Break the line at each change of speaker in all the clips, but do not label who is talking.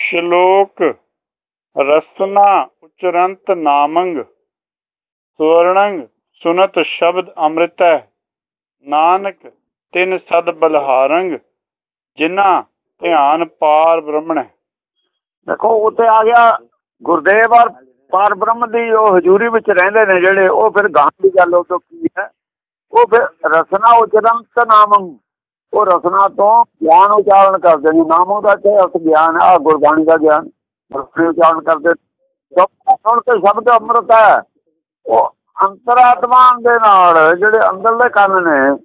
ਸ਼ਲੋਕ ਰਸਨਾ ਉਚਰੰਤ ਨਾਮੰਗ ਸਵਰਣੰਗ ਸੁਨਤ ਸ਼ਬਦ ਅੰਮ੍ਰਿਤੈ, ਨਾਨਕ ਤਿਨ ਸਦ ਬਲਹਾਰੰਗ ਜਿਨ੍ਹਾਂ ਧਿਆਨ ਪਾਰ ਬ੍ਰਹਮਣ।
ਦੇਖੋ ਉੱਤੇ ਆ ਗਿਆ ਗੁਰਦੇਵ ਔਰ ਪਾਰ ਬ੍ਰਹਮ ਦੀ ਉਹ ਹਜ਼ੂਰੀ ਵਿੱਚ ਰਹਿੰਦੇ ਨੇ ਜਿਹੜੇ, ਉਹ ਫਿਰ ਗਾਂ ਦੀ ਗੱਲ ਉਹ ਤੋਂ ਕੀ ਹੈ? ਉਹ ਫਿਰ ਰਸਨਾ ਉਚਰੰਤ ਨਾਮੰਗ। ਉਹ ਰਸਨਾ ਤੋਂ ਗਿਆਨ ਉਚਾਰਨ ਕਰਦੇ ਨੇ। ਨਾਮੋਂ ਦਾ ਤੇ ਅਰਥ ਗਿਆਨ ਆ ਗੁਰਬਾਣੀ ਦਾ ਗਿਆਨ। ਰਸਨੇ ਉਚਾਰਨ ਕਰਦੇ। ਸੁਣ ਕੇ ਸ਼ਬਦ ਅੰਮ੍ਰਿਤ ਹੈ। ਉਹ ਅੰਤਰਾਤਮਾ ਦੇ ਨਾਲ ਜਿਹੜੇ ਅੰਦਰਲੇ ਕੰਨ ਨੇ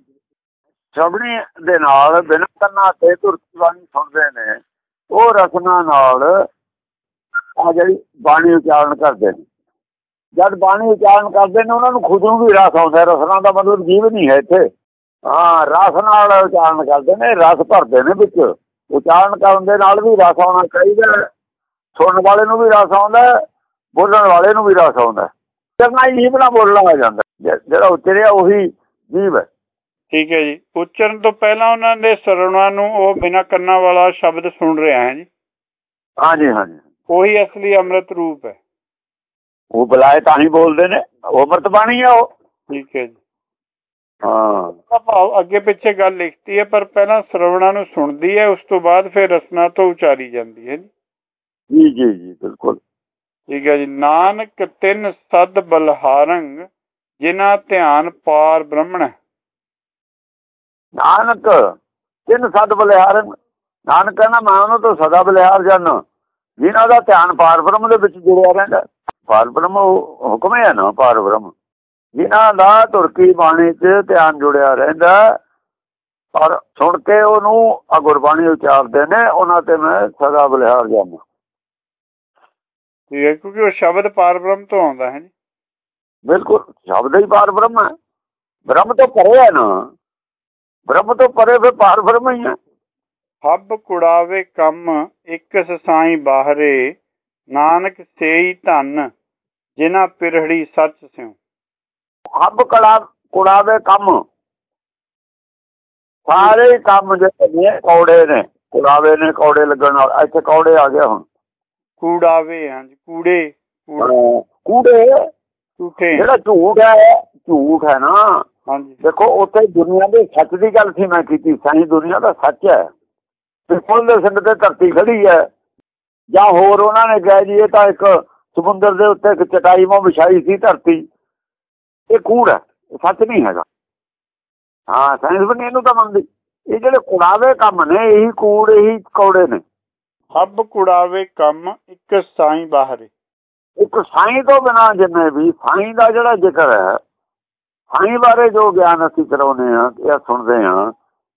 ਸ਼ਬਣੀ ਦੇ ਨਾਲ ਬਿਨਾਂ ਕੰਨਾਂ ਤੇ ਤੁਰਤੀ ਬਾਣੀ ਸੁਣਦੇ ਨੇ, ਉਹ ਰਸਨਾ ਨਾਲ ਆ ਜਿਹੜੀ ਬਾਣੀ ਉਚਾਰਨ ਕਰਦੇ ਨੇ। ਜਦ ਬਾਣੀ ਉਚਾਰਨ ਕਰਦੇ ਨੇ, ਉਹਨਾਂ ਨੂੰ ਖੁਦ ਨੂੰ ਵੀ ਰਸ ਆਉਂਦਾ ਰਸਨਾ ਦਾ ਮਤਲਬ ਜੀਵ ਨਹੀਂ ਹੈ ਇੱਥੇ। ਹਾਂ ਰਸ ਨਾਲ ਉਚਾਰਨ ਕਰਦੇ ਨੇ ਰਸ ਭਰਦੇ ਨੇ ਵਿੱਚ। ਉਚਾਰਨ ਕਰਨ ਦੇ ਨਾਲ ਵੀ ਰਸ ਆਉਣਾ ਚਾਹੀਦਾ ਸੁਣਨ ਵਾਲੇ ਨੂੰ ਵੀ ਰਸ ਆਉਂਦਾ ਬੋਲਣ ਵਾਲੇ ਨੂੰ ਵੀ ਰਸ ਆਉਂਦਾ ਕਰਨਾ ਜੀਵ ਨਾਲ ਬੋਲਣਾ ਆ ਜਾਂਦਾ। ਜਿਹੜਾ ਉਚਰਿਆ ਉਹੀ ਜੀਵ ਹੈ।
ਠੀਕ ਹੈ ਜੀ। ਉਚਰਨ ਤੋਂ ਪਹਿਲਾਂ ਉਹਨਾਂ ਦੇ ਸਰਵਣਾ ਨੂੰ ਉਹ ਬਿਨਾਂ ਕੰਨਾਂ ਵਾਲਾ ਸ਼ਬਦ ਸੁਣ ਰਿਹਾ ਹੈ ਜੀ।
ਹਾਂਜੀ ਹਾਂਜੀ।
ਉਹੀ ਅਸਲੀ ਅੰਮ੍ਰਿਤ ਰੂਪ ਹੈ।
ਉਹ ਬੁਲਾਏ ਤਾਂ ਹੀ ਬੋਲਦੇ ਨੇ। ਉਹ ਅੰਮ੍ਰਿਤ ਬਾਣੀ ਆ ਉਹ।
ਠੀਕ ਹੈ ਜੀ।
ਹਾਂ।
ਆਪਾਂ ਅੱਗੇ ਪਿੱਛੇ ਗੱਲ ਲਿਖਤੀ ਹੈ ਪਰ ਪਹਿਲਾਂ ਸਰਵਣਾ ਨੂੰ ਸੁਣਦੀ ਹੈ ਉਸ ਤੋਂ ਬਾਅਦ ਫਿਰ ਰਸਨਾ ਤੋਂ ਉਚਾਰੀ ਜਾਂਦੀ ਹੈ
ਜੀ। ਜੀ ਜੀ ਬਿਲਕੁਲ।
ਠੀਕ ਹੈ ਜੀ। ਨਾਨਕ ਤਿੰਨ ਸਦ ਬਲਹਾਰੰਗ ਜਿਨ੍ਹਾਂ ਧਿਆਨ ਪਾਰ ਬ੍ਰਹਮਣ
ਨਾਨਕ ਤਿੰਨ ਸਦ ਬਲਿਹਾਰ ਨਾਨਕ ਕਹਿੰਦਾ ਮੈਂ ਉਹਨਾਂ ਤੋਂ ਸਦਾ ਬਲਿਹਾਰ ਜਾਣਾ ਜਿਨ੍ਹਾਂ ਦਾ ਧਿਆਨ ਪਾਰ ਬ੍ਰਹਮ ਦੇ ਵਿੱਚ ਜੁੜਿਆ ਰਹਿੰਦਾ। ਪਾਰ ਬ੍ਰਹਮ ਹੁਕਮ ਹੈ ਨਾ ਪਾਰ ਬ੍ਰਹਮ? ਜਿਨ੍ਹਾਂ ਦਾ ਤੁਰਕੀ ਬਾਣੀ 'ਚ ਧਿਆਨ ਜੁੜਿਆ ਰਹਿੰਦਾ ਔਰ ਸੁਣ ਕੇ ਉਹਨੂੰ ਆ ਗੁਰਬਾਣੀ ਉਚਾਰਦੇ ਨੇ ਉਹਨਾਂ ਤੇ ਮੈਂ ਸਦਾ ਬਲਿਹਾਰ ਜਾਣਾ
ਠੀਕ ਹੈ ਕਿਉਂਕਿ ਉਹ ਸ਼ਬਦ ਪਾਰ ਬ੍ਰਹਮ ਤੋਂ ਆਉਂਦਾ ਹੈ ਜੀ।
ਬਿਲਕੁਲ ਸ਼ਬਦ ਹੀ ਪਾਰ ਬ੍ਰਹਮ ਹੈ। ਬ੍ਰਹਮ ਤੋਂ ਪਰੇ ਹੈ ਨਾ। ਬ੍ਰਹਮ ਤੋਂ ਪਰੇ ਫਿਰ ਪਾਰ ਬ੍ਰਹਮ ਹੀ ਹੈ।
ਹੱਬ ਕੁੜਾਵੇ ਕੰਮ ਇੱਕ ਸਸਾਈ ਬਾਹਰੇ ਨਾਨਕ ਸੇਈ ਧਨ ਜਿਨ੍ਹਾਂ ਪਿਰਹੜੀ ਸੱਚ ਸਿਉ।
ਹੱਬ ਕਲਾ ਕੁੜਾਵੇ ਕੰਮ। ਸਾਰੇ ਕੰਮ ਜਿਹੜੇ ਨੇ ਕੌੜੇ ਨੇ। ਕੁੜਾਵੇ ਨੇ ਕੌੜੇ ਲੱਗਣ ਨਾਲ। ਇੱਥੇ ਕੌੜੇ ਆ ਗਿਆ ਹੁਣ।
ਕੂੜਾਵੇ ਹਾਂਜੀ। ਕੂੜੇ
ਕੂੜੇ
ਝੂਠੇ।
ਜਿਹੜਾ ਝੂਠ ਹੈ ਝੂਠ ਹੈ ਨਾ।
ਹਾਂਜੀ।
ਦੇਖੋ ਉੱਥੇ ਦੁਨੀਆ ਦੇ ਸੱਚ ਦੀ ਗੱਲ ਸੀ ਮੈਂ ਕੀਤੀ। ਸਾਈ ਦੁਨੀਆ ਦਾ ਸੱਚ ਹੈ। ਬਿਲਕੁਲ ਦੇ ਸਿੰਘ ਤੇ ਧਰਤੀ ਖੜੀ ਹੈ। ਜਾਂ ਹੋਰ ਉਹਨਾਂ ਨੇ ਕਿਹਾ ਜੀ ਇਹ ਤਾਂ ਇੱਕ ਸਮੁੰਦਰ ਦੇ ਉੱਤੇ ਇੱਕ ਚਟਾਈ ਮੋਂ ਵਿਛਾਈ ਸੀ ਧਰਤੀ। ਇਹ ਕੂੜ ਹੈ ਸੱਚ ਨਹੀਂ ਹੈਗਾ। ਹਾਂ ਸਾਇੰਸ ਵੀ ਇਹਨੂੰ ਤਾਂ ਮੰਨਦੀ। ਇਹ ਜਿਹੜੇ ਕੁੜਾਵੇ ਕੰਮ ਨੇ ਇਹੀ ਕੂੜ ਇਹੀ ਕੌੜੇ ਨੇ।
ਹੱਬ ਕੁੜਾਵੇ ਕੰਮ ਇੱਕ ਸਾਈ ਬਾਹਰੇ।
ਇੱਕ ਸਾਈ ਤੋਂ ਬਿਨਾ ਜਿੰਨੇ ਵੀ ਸਾਈ ਦਾ ਜਿਹੜਾ ਜ਼ਿਕਰ ਹੈ ਸਾਈ ਬਾਰੇ ਜੋ ਗਿਆਨ ਅਸੀਂ ਕਰਾਉਨੇ ਆ ਜਾਂ ਸੁਣਦੇ ਆ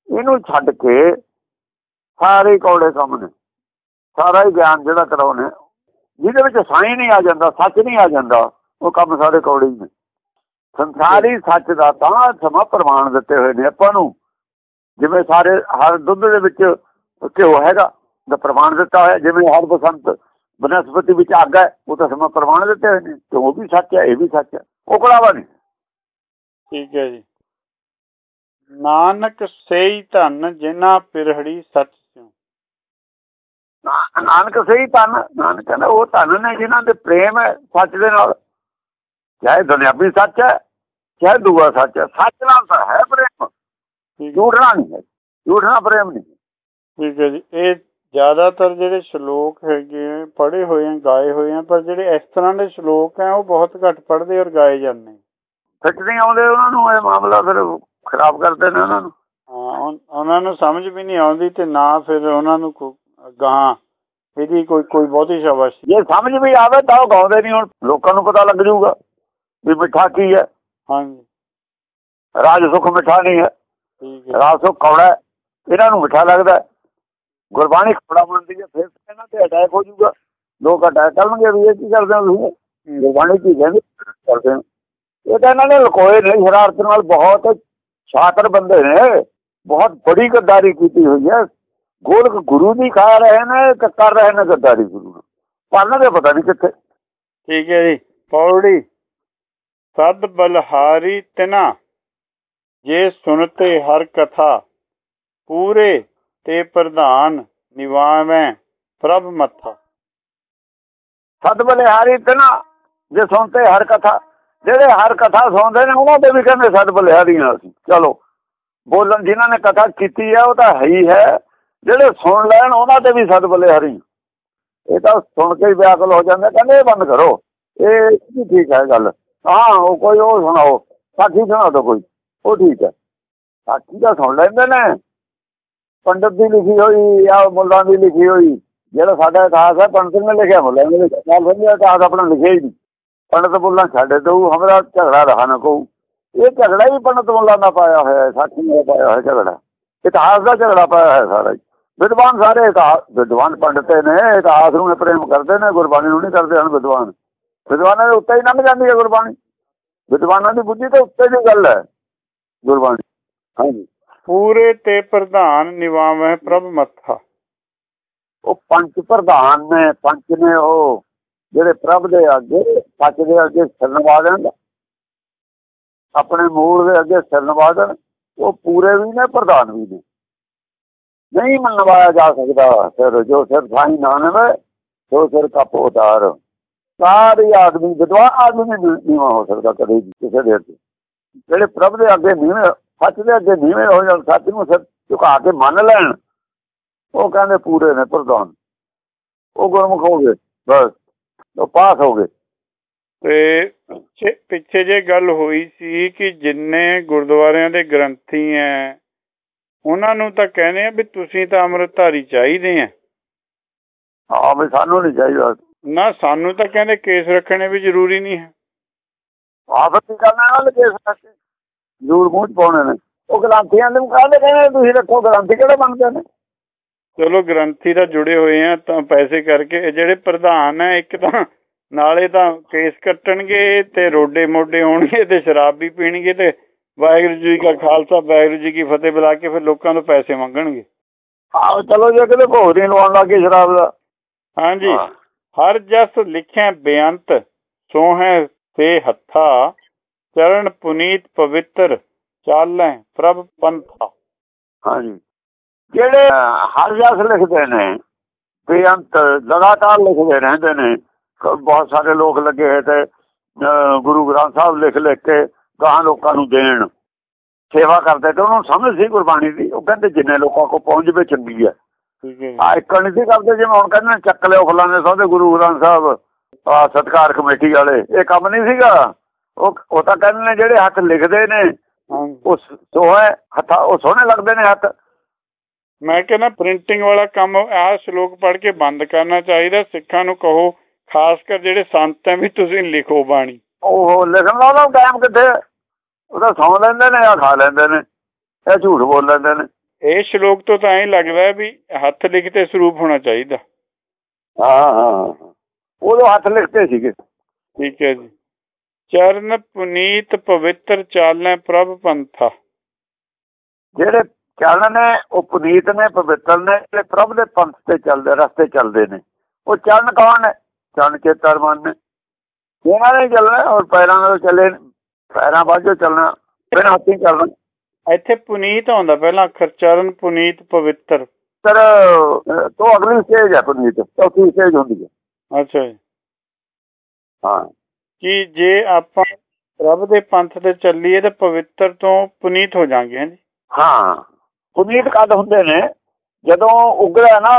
ਇਹਨੂੰ ਛੱਡ ਕੇ ਸਾਰੇ ਕੌੜੇ ਕੰਮ ਨੇ। ਸਾਰਾ ਹੀ ਗਿਆਨ ਜਿਹੜਾ ਕਰਾਉਨੇ ਜਿਹਦੇ ਵਿੱਚ ਸਾਈ ਨਹੀਂ ਆ ਜਾਂਦਾ ਸੱਚ ਨਹੀਂ ਆ ਜਾਂਦਾ ਉਹ ਕੰਮ ਸਾਰੇ ਕੌੜੇ ਹੀ ਨੇ। ਸੰਸਾਰੀ ਸੱਚ ਦਾ ਤਾਂ ਸਮਾਂ ਪ੍ਰਮਾਣ ਦਿੱਤੇ ਹੋਏ ਨੇ ਆਪਾਂ ਨੂੰ। ਜਿਵੇਂ ਸਾਰੇ ਹਰ ਦੁੱਧ ਦੇ ਵਿੱਚ ਘਿਓ ਹੈਗਾ ਦਾ ਪ੍ਰਮਾਣ ਦਿੱਤਾ ਹੋਇਆ। ਜਿਵੇਂ ਹਰ ਬਸੰਤ ਬਨਸਪਤੀ ਵਿੱਚ ਅੱਗ ਹੈ ਉਹ ਤਾਂ ਸਮਾਂ ਪ੍ਰਮਾਣ ਦਿੱਤੇ ਹੋਏ ਨੇ। ਤੇ ਉਹ ਵੀ ਸੱਚ ਹੈ ਇਹ ਵੀ ਸੱਚ ਹੈ। ਉਹ ਕਲਾਵਾ ਨਹੀਂ।
ਠੀਕ ਹੈ ਜੀ। ਨਾਨਕ ਸੇਈ ਧਨ ਜਿਨ੍ਹਾਂ ਪਿਰਹੜੀ ਸੱਚ ਸਿਉ।
ਨਾਨਕ ਸਹੀ ਧਨ ਨਾਨਕ ਕਹਿੰਦਾ ਉਹ ਧਨ ਨੇ ਜਿਨ੍ਹਾਂ ਦੇ ਪ੍ਰੇਮ ਹੈ ਸੱਚ ਦੇ ਨਾਲ। ਚਾਹੇ ਦੁਨਿਆਵੀ ਸੱਚ ਹੈ ਚਾਹੇ ਦੂਆ ਸੱਚ ਹੈ ਸੱਚ ਨਾਲ ਤਾਂ ਹੈ ਪ੍ਰੇਮ। ਝੂਠਣਾ ਨਹੀਂ ਹੈ ਝੂਠਣਾ ਪ੍ਰੇਮ ਨਹੀਂ
ਠੀਕ ਹੈ ਜੀ। ਇਹ ਜ਼ਿਆਦਾਤਰ ਜਿਹੜੇ ਸ਼ਲੋਕ ਹੈਗੇ ਪੜ੍ਹੇ ਹੋਏ ਆ ਗਾਏ ਹੋਏ ਆ ਪਰ ਜਿਹੜੇ ਇਸ ਤਰ੍ਹਾਂ ਦੇ ਸ਼ਲੋਕ ਆ ਉਹ ਬਹੁਤ ਘੱਟ ਪੜ੍ਹਦੇ ਔਰ ਗਾਏ ਜਾਂਦੇ
ਫਿੱਟ ਨਹੀਂ ਆਉਂਦੇ ਉਹਨਾਂ ਨੂੰ ਇਹ ਮਾਮਲਾ ਫਿਰ ਖਰਾਬ ਕਰਦੇ ਨੇ ਉਹਨਾਂ ਨੂੰ।
ਹਾਂ ਉਹਨਾਂ ਨੂੰ ਸਮਝ ਵੀ ਨਹੀਂ ਆਉਂਦੀ ਤੇ ਨਾ ਫਿਰ ਉਹਨਾਂ ਨੂੰ ਗਾਂ ਇਹਦੀ ਕੋਈ ਕੋਈ ਬਹੁਤੀ ਸ਼ਾਬਾਸ਼।
ਜੇ ਸਮਝ ਵੀ ਆਵੇ ਤਾਂ ਉਹ ਗਾਉਂਦੇ ਨਹੀਂ ਹੁਣ ਲੋਕਾਂ ਨੂੰ ਪਤਾ ਲੱਗ ਜਾਊਗਾ। ਵੀ ਮਿੱਠਾ ਕੀ ਹੈ?
ਹਾਂਜੀ।
ਰਾਜ ਸੁਖ ਮਿੱਠਾ ਨਹੀਂ ਹੈ।
ਠੀਕ ਹੈ।
ਰਾਜ ਸੁਖ ਕੌੜਾ ਇਹਨਾਂ ਨੂੰ ਮਿੱਠਾ ਲੱਗਦਾ ਗੁਰਬਾਣੀ ਕੌੜਾ ਮੰਨਦੀ ਹੈ ਫਿਰ ਇਹਨਾਂ ਤੇ ਅਟੈਕ ਹੋ ਜਾਊਗਾ। ਲੋਕ ਅਟੈਕ ਕਰਨਗੇ ਵੀ ਇਹ ਕੀ ਕਰਦੇ ਹੋ ਤੁਸੀਂ? ਗੁਰਬਾਣੀ ਕੀ ਕਹਿੰਦੇ? ਕਰਦੇ ਹੋ। ਇਹ ਤਾਂ ਇਹਨਾਂ ਨੇ ਲਕੋਏ ਨੇ ਸ਼ਰਾਰਤ ਨਾਲ ਬਹੁਤ ਛਾਤਰ ਬੰਦੇ ਨੇ। ਬਹੁਤ ਬੜੀ ਗੱਦਾਰੀ ਕੀਤੀ ਹੋਈ ਹੈ। ਗੋਲਕ ਗੁਰੂ ਦੀ ਖਾ ਰਹੇ ਨੇ ਕਿ ਕਰ ਰਹੇ ਨੇ ਗੱਦਾਰੀ ਗੁਰੂ ਨੂੰ। ਪਾਲਣ ਦੇ ਪਤਾ ਨਹੀਂ ਕਿੱਥੇ।
ਠੀਕ ਹੈ ਜੀ। ਪੌੜੀ। ਸਦ ਬਲਹਾਰੀ ਤਿਨਾ, ਜੇ ਸੁਨਤੇ ਹਰ ਕਥਾ, ਪੂਰੇ ਤੇ ਪ੍ਰਧਾਨ ਨਿਵਾਵੈ ਪ੍ਰਭ ਮੱਥਾ।
ਸਤ ਬਲਿਹਾਰੀ ਤੇ ਜੇ ਸੁਣਤੇ ਹਰ ਕਥਾ, ਜਿਹੜੇ ਹਰ ਕਥਾ ਸੁਣਦੇ ਨੇ, ਉਹਨਾਂ ਦੇ ਵੀ ਕਹਿੰਦੇ ਸਤ ਨਾਲ ਸੀ। ਚਲੋ, ਬੋਲਣ ਜਿਨ੍ਹਾਂ ਨੇ ਕਥਾ ਕੀਤੀ ਹੈ ਉਹ ਤਾਂ ਹੈ ਹੀ ਹੈ। ਜਿਹੜੇ ਸੁਣ ਲੈਣ, ਉਹਨਾਂ ਦੇ ਵੀ ਸਤ ਬਲਿਹਾਰੀ। ਇਹ ਤਾਂ ਸੁਣ ਕੇ ਹੀ ਵਿਆਕਲ ਹੋ ਜਾਂਦਾ ਕਹਿੰਦੇ ਇਹ ਬੰਦ ਕਰੋ। ਇਹ ਠੀਕ ਹੈ ਗੱਲ। ਹਾਂ, ਉਹ ਕੋਈ ਉਹ ਸੁਣਾਓ। ਸਾਖੀ ਸੁਣਾ ਦੋ ਕੋਈ। ਉਹ ਠੀਕ ਹੈ। ਸਾਖੀ ਦਾ ਸੁਣ ਲੈਂਦੇ ਨੇ। ਪੰਡਤ ਦੀ ਲਿਖੀ ਹੋਈ ਜਾਂ ਮੁੱਲਾਂ ਦੀ ਲਿਖੀ ਹੋਈ। ਜਿਹੜਾ ਸਾਡਾ ਇਤਿਹਾਸ ਹੈ, ਪੰਡਤ ਨੇ ਲਿਖਿਆ, ਮੁੱਲਾਂ ਨੇ ਲਿਖਿਆ। ਚੱਲ ਬੰਦੇ ਇਤਿਹਾਸ ਆਪਣਾ ਲਿਖਿਆ ਹੀ ਨਹੀਂ। ਪੰਡਤ ਮੁੱਲਾਂ ਛੱਡ ਦਊ, ਹਮਰਾ ਝਗੜਾ ਰਹਾ ਨਾ ਕੋ ਇਹ ਝਗੜਾ ਹੀ ਪੰਡਤ ਮੁੱਲਾਂ ਨਾਲ ਪਾਇਆ ਹੋਇਆ ਹੈ, ਸਾਖੀ ਨੇ ਪਾਇਆ ਹੋਇਆ ਝਗੜਾ। ਇਤਿਹਾਸ ਦਾ ਝਗੜਾ ਪਾਇਆ ਹੈ ਸਾਰਾ ਹੀ। ਵਿਦਵਾਨ ਸਾਰੇ ਇਤਿਹਾਸ ਵਿਦਵਾਨ ਪੰਡਤੇ ਨੇ, ਇਤਿਹਾਸ ਨੂੰ ਪ੍ਰੇਮ ਕਰਦੇ ਨੇ, ਗੁਰਬਾਣੀ ਨੂੰ ਨਹੀਂ ਕਰਦੇ ਹਨ ਵਿਦਵਾਨ। ਵਿਦਵਾਨਾਂ ਦੇ ਉੱਤੇ ਹੀ ਲੰਘ ਜਾਂਦੀ ਹੈ ਗੁਰਬਾਣੀ। ਵਿਦਵਾਨਾਂ ਦੀ ਬੁੱਧੀ ਤੇ ਉੱਤੇ ਦੀ ਗੱਲ ਹੈ ਗੁਰਬਾਣੀ। ਹਾਂਜੀ।
ਪੂਰੇ ਤੇ ਪ੍ਰਧਾਨ ਨਿਵਾਵਹਿ ਪ੍ਰਭ ਮੱਥਾ।
ਉਹ ਪੰਜ ਪ੍ਰਧਾਨ ਨੇ ਪੰਜ ਨੇ ਉਹ ਜਿਹੜੇ ਪ੍ਰਭ ਦੇ ਅੱਗੇ ਸੱਚ ਦੇ ਅੱਗੇ ਸਿਰ ਦੇਣ। ਆਪਣੇ ਮੂਲ ਦੇ ਅੱਗੇ ਸਿਰ ਦੇਣ। ਉਹ ਪੂਰੇ ਵੀ ਨੇ ਪ੍ਰਧਾਨ ਵੀ ਨੇ। ਨਹੀਂ ਮੰਨਵਾਇਆ ਜਾ ਸਕਦਾ। ਫਿਰ ਜੋ ਸਿਰ ਸਾਈ ਨਾ ਨਵੇ ਜੋ ਸਿਰ ਕਪ ਉਤਾਰ ਸਾਰੇ ਆਦਮੀ ਵਿਦਵਾਨ ਆਦਮੀ ਨਹੀਂ ਹੋ ਸਕਦਾ ਕਦੇ ਵੀ ਕਿਸੇ ਦੇ ਅੱਗੇ। ਜਿਹੜੇ ਪ੍ਰਭ ਦੇ ਅੱਗੇ ਨੀਵੇਂ ਸੱਚ ਦੇ ਅੱਗੇ ਨੀਵੇਂ ਹੋ ਜਾਣ ਸੱਚ ਨੂੰ ਸਿਰ ਝੁਕਾ ਕੇ ਮੰਨ ਲੈਣ ਉਹ ਕਹਿੰਦੇ ਪੂਰੇ ਨੇ ਪ੍ਰਧਾਨ। ਉਹ ਗੁਰਮੁਖ ਹੋ ਗਏ ਬਸ। ਉਹ ਪਾਸ ਹੋ ਗਏ।
ਤੇ ਪਿੱਛੇ ਜੇ ਗੱਲ ਹੋਈ ਸੀ ਕਿ ਜਿੰਨੇ ਗੁਰਦੁਆਰਿਆਂ ਦੇ ਗ੍ਰੰਥੀ ਐ ਉਹਨਾਂ ਨੂੰ ਤਾਂ ਕਹਿੰਦੇ ਆ ਵੀ ਤੁਸੀਂ ਤਾਂ ਅੰਮ੍ਰਿਤਧਾਰੀ ਚਾਹੀਦੇ ਆ
ਹਾਂ ਵੀ ਸਾਨੂੰ ਨਹੀਂ ਚਾਹੀਦਾ।
ਨਾ ਸਾਨੂੰ ਤਾਂ ਕਹਿੰਦੇ ਕੇਸ ਰੱਖਣੇ ਵੀ ਜ਼ਰੂਰੀ ਨਹੀਂ ਹੈ।
ਵਿੱਚ ਕਰਨਾ ਨਾਲ ਕੇਸ ਰੱਖੇ। ਜ਼ਰੂਰ ਮੂੰਹ ਪਾਉਣੇ ਨੇ। ਉਹ ਗ੍ਰੰਥੀਆਂ ਦੇ ਮੁਕਾਬਲੇ ਕਹਿੰਦੇ ਤੁਸੀਂ ਰੱਖੋ ਗ੍ਰੰਥੀ ਕਿਹੜੇ ਬਣਦੇ ਨੇ?
ਚਲੋ ਗ੍ਰੰਥੀ ਦਾ ਜੁੜੇ ਹੋਏ ਆ ਤਾਂ ਪੈਸੇ ਕਰਕੇ। ਜਿਹੜੇ ਪ੍ਰਧਾਨ ਆ ਇੱਕ ਤਾਂ ਨਾਲੇ ਤਾਂ ਕੇਸ ਕੱਟਣਗੇ ਤੇ ਰੋਡੇ ਮੋਡੇ ਹੋਣਗੇ ਤੇ ਸ਼ਰਾਬ ਵੀ ਪੀਣਗੇ ਤੇ ਵਾਹਿਗੁਰੂ ਜੀ ਕਾ ਖਾਲਸਾ ਵਾਹਿਗੁਰੂ ਜੀ ਕੀ ਫਤਿਹ ਬੁਲਾ ਕੇ ਫਿਰ ਲੋਕਾਂ ਤੋਂ ਪੈਸੇ ਮੰਗਣਗੇ।
ਆਹ ਚਲੋ ਜੇ ਕਿਤੇ ਭੋਗ ਨਹੀਂ ਲਵਾਉਣ ਲੱਗੇ ਸ਼ਰਾਬ ਦਾ।
ਹਾਂਜੀ। ਹਰ ਜਸ ਲਿਖਿਆ ਬੇਅੰਤ, ਸੋਹੈ ਤੇ ਹੱਥਾ, ਚਰਨ ਪੁਨੀਤ ਪਵਿੱਤਰ, ਚਾਲੈ ਪ੍ਰਭ ਪੰਥਾ।
ਹਾਂਜੀ। ਜਿਹੜੇ ਹਰ ਜਸ ਲਿਖਦੇ ਨੇ, ਬੇਅੰਤ, ਲਗਾਤਾਰ ਲਿਖਦੇ ਰਹਿੰਦੇ ਨੇ, ਬਹੁਤ ਸਾਰੇ ਲੋਕ ਲੱਗੇ ਹੋਏ ਤੇ ਗੁਰੂ ਗ੍ਰੰਥ ਸਾਹਿਬ ਲਿਖ ਲਿਖ ਕੇ ਗਾਂ ਲੋਕਾਂ ਨੂੰ ਦੇਣ, ਸੇਵਾ ਕਰਦੇ ਤੇ ਉਹਨੂੰ ਸਮਝ ਸੀ ਗੁਰਬਾਣੀ ਦੀ। ਉਹ ਕਹਿੰਦੇ ਜਿੰਨੇ ਲੋਕਾਂ ਕੋ ਪਹੁੰਚ ਜਵੇ ਚੰਗੀ ਹੈ। ਆ ਇੱਕ ਨਹੀਂ ਸੀ ਕਰਦੇ ਜਿਵੇਂ ਹੁਣ ਕਹਿੰਦੇ ਚੱਕ ਲਿਓ ਫਲਾਣੇ ਸਾਹਿਬ ਦੇ ਗੁਰੂ ਗ੍ਰੰਥ ਸਾਹਿਬ ਆ ਸਤਕਾਰ ਕਮੇਟੀ ਵਾਲੇ ਇਹ ਕੰਮ ਨਹੀਂ ਸੀਗਾ। ਉਹ ਉਹ ਤਾਂ ਕਹਿੰਦੇ ਨੇ ਜਿਹੜੇ ਹੱਥ ਲਿਖਦੇ ਨੇ ਉਹ ਸੋਹਣੇ ਹੱਥ ਉਹ ਸੋਹਣੇ ਲੱਗਦੇ ਨੇ ਹੱਥ।
ਮੈਂ ਕਹਿੰਦਾ ਪ੍ਰਿੰਟਿੰਗ ਵਾਲਾ ਕੰਮ ਆ ਸ਼ਲੋਕ ਪੜ੍ਹ ਕੇ ਬੰਦ ਕਰਨਾ ਚਾਹੀਦਾ ਸਿੱਖਾਂ ਨੂੰ ਕਹੋ ਖਾਸ ਕਰ ਜਿਹੜੇ ਸੰਤ ਐ ਵੀ ਤੁਸੀਂ ਲਿਖੋ ਬਾਣੀ।
ਉਹ ਲਿਖਣ ਦਾ ਉਹ ਟਾਈਮ ਕਿੱਥੇ? ਉਹਦਾ ਸੌਂ ਲੈਂਦੇ ਨੇ ਜਾਂ ਖਾ ਲੈਂਦੇ ਨੇ ਇਹ ਝੂਠ ਬੋਲ ਲੈਂਦੇ ਨੇ।
ਇਹ ਸ਼ਲੋਕ ਤੋਂ ਤਾਂ ਐਂ ਲੱਗਦਾ ਵੀ ਹੱਥ ਲਿਖਤੇ ਸਰੂਪ ਹੋਣਾ ਚਾਹੀਦਾ।
ਹਾਂ ਹਾਂ ਉਦੋਂ ਹੱਥ ਲਿਖਤੇ ਸੀਗੇ।
ਠੀਕ ਹੈ ਜੀ। ਚਰਨ ਪੁਨੀਤ ਪਵਿੱਤਰ ਚਾਲਨੇ ਪ੍ਰਭ ਪੰਥਾ।
ਜਿਹੜੇ ਚੱਲਣ ਨੇ ਉਹ ਪੁਨੀਤ ਨੇ ਪਵਿੱਤਰ ਨੇ ਜਿਹੜੇ ਪ੍ਰਭ ਦੇ ਪੰਥ ਤੇ ਚੱਲਦੇ ਰਸਤੇ ਚੱਲਦੇ ਨੇ। ਉਹ ਚਰਨ ਕੌਣ ਹੈ ਚਰਨ ਚੇਤਰ ਮਨ ਨੇ। ਉਹਨਾਂ ਨੇ ਚੱਲਣਾ ਔਰ ਪੈਰਾਂ ਨਾਲ ਚੱਲੇ ਪੈਰਾਂ ਬਾਝੋ ਚੱਲਣਾ ਬਿਨਾਂ ਹੱਥੀਂ ਚੱਲਣਾ।
ਇੱਥੇ ਪੁਨੀਤ ਆਉਂਦਾ ਪਹਿਲਾਂ ਅੱਖਰ ਚਰਨ ਪੁਨੀਤ ਪਵਿੱਤਰ।
ਪਰ ਤੋਂ ਅਗਲੀ ਸਟੇਜ ਹੈ ਪੁਨੀਤ ਚੌਥੀ ਸਟੇਜ ਹੁੰਦੀ ਹੈ
ਅੱਛਾ ਜੀ।
ਹਾਂ।
ਕਿ ਜੇ ਆਪਾਂ ਰੱਬ ਦੇ ਪੰਥ ਤੇ ਚੱਲੀਏ ਤਾਂ ਪਵਿੱਤਰ ਤੋਂ ਪੁਨੀਤ ਹੋ ਜਾਾਂਗੇ ਹਾਂਜੀ
ਹਾਂ। ਪੁਨੀਤ ਕਦ ਹੁੰਦੇ ਨੇ। ਜਦੋਂ ਉਗੜਾ ਨਾ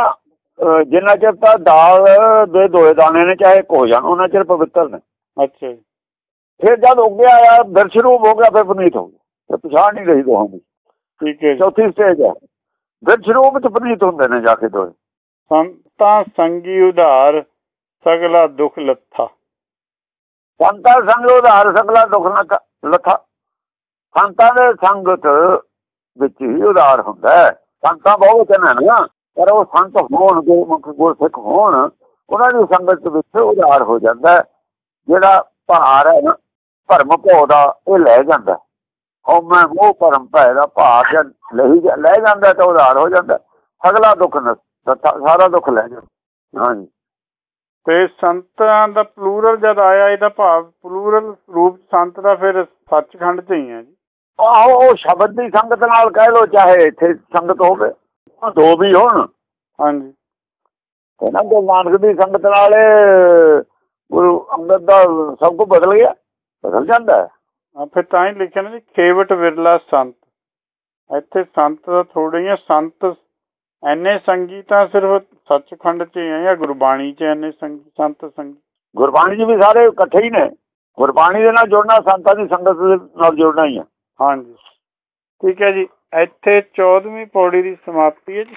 ਜਿੰਨਾ ਚਿਰ ਤਾਂ ਦਾਲ ਦੇ ਦੋਏ ਦਾਣੇ ਨੇ ਚਾਹੇ ਕੋ ਜਾਣ ਉਹਨਾਂ ਚਿਰ ਪਵਿੱਤਰ ਨੇ।
ਅੱਛਾ
ਫਿਰ ਜਦ ਉਗਿਆ ਆ ਦਰਸ਼ਰੂਪ ਹੋ ਗਿਆ ਫਿਰ ਪੁਨੀਤ ਹੋ ਗਿਆ। ਤੇ ਪਛਾਣ ਨਹੀਂ ਰਹੀ ਦੋਹਾਂ ਦੀ
ਠੀਕ ਹੈ
ਚੌਥੀ ਸਟੇਜ ਹੈ। ਦਰਸ਼ਰੂਪ ਚ ਪੁਨੀਤ ਹੁੰਦੇ ਨੇ ਜਾ ਕੇ ਦੋਏ
ਸੰਤਾਂ ਸੰਗੀ ਉਧਾਰ ਸਗਲਾ ਦੁੱਖ ਲੱਥਾ।
ਸੰਤਾਂ ਸੰਗ ਉਧਾਰ ਸਗਲਾ ਦੁੱਖ ਲੱਥਾ। ਸੰਤਾਂ ਦੇ ਸੰਗਤ ਵਿੱਚ ਹੀ ਉਧਾਰ ਹੁੰਦਾ ਹੈ। ਸੰਤਾਂ ਬਹੁਤ ਨੇ ਨਾ। ਪਰ ਉਹ ਸੰਤ ਹੋਣ ਦੇ ਮੁਖ ਗੁਰਸਿੱਖ ਹੋਣ ਉਹਨਾਂ ਦੀ ਸੰਗਤ ਵਿੱਚ ਉਧਾਰ ਹੋ ਜਾਂਦਾ ਜਿਹੜਾ ਭਾਰ ਹੈ ਨਾ ਭਰਮ ਭੋ ਦਾ ਇਹ ਲੈ ਜਾਂਦਾ ਉਹ ਮੈਂ ਉਹ ਭਰਮ ਭੈ ਦਾ ਭਾਰ ਜਦ ਲਈ ਲੈ ਜਾਂਦਾ ਤਾਂ ਉਧਾਰ ਹੋ ਜਾਂਦਾ। ਅਗਲਾ ਦੁੱਖ ਸਾਰਾ ਦੁੱਖ ਲੈ ਜਾਂਦਾ। ਹਾਂਜੀ।
ਤੇ ਸੰਤਾਂ ਦਾ ਪਲੂਰਲ ਜਦ ਆਇਆ ਇਹਦਾ ਭਾਵ ਪਲੂਰਲ ਰੂਪ ਸੰਤ ਦਾ ਫਿਰ ਸੱਚਖੰਡ ਚ ਹੀ ਹੈ ਜੀ।
ਆਹੋ ਉਹ ਸ਼ਬਦ ਦੀ ਸੰਗਤ ਨਾਲ ਕਹਿ ਲੋ ਚਾਹੇ ਇੱਥੇ ਸੰਗਤ ਹੋਵੇ ਦੋ ਵੀ ਹੋਣ।
ਹਾਂਜੀ।
ਇਹਨਾਂ ਦੇ ਨਾਨਕ ਦੀ ਸੰਗਤ ਨਾਲ ਗੁਰੂ ਅੰਗਦ ਦਾ ਸਭ ਕੁਝ ਬਦਲ ਗਿਆ ਬਦਲ ਜਾਂਦਾ ਹੈ
ਆ ਫਿਰ ਤਾਂ ਹੀ ਲਿਖਿਆ ਨਾ ਜੀ ਖੇਵਟ ਵਿਰਲਾ ਸੰਤ। ਇੱਥੇ ਸੰਤ ਦਾ ਥੋੜੇ ਹੀ ਆ ਸੰਤ ਐਨੇ ਸੰਗੀ ਤਾਂ ਸਿਰਫ ਸੱਚਖੰਡ 'ਚ ਹੀ ਆ ਜਾਂ ਗੁਰਬਾਣੀ 'ਚ ਐਨੇ ਸੰਗੀ ਸੰਤ ਸੰਗੀ।
ਗੁਰਬਾਣੀ 'ਚ ਵੀ ਸਾਰੇ ਇਕੱਠੇ ਹੀ ਨੇ। ਗੁਰਬਾਣੀ ਦੇ ਨਾਲ ਜੁੜਨਾ ਸੰਤਾਂ ਦੀ ਸੰਗਤ ਦੇ ਨਾਲ ਜੁੜਨਾ ਹੀ ਆ।
ਹਾਂਜੀ। ਠੀਕ ਹੈ ਜੀ। ਇੱਥੇ 14ਵੀਂ ਪੌੜੀ ਦੀ ਸਮਾਪਤੀ ਹੈ ਜੀ।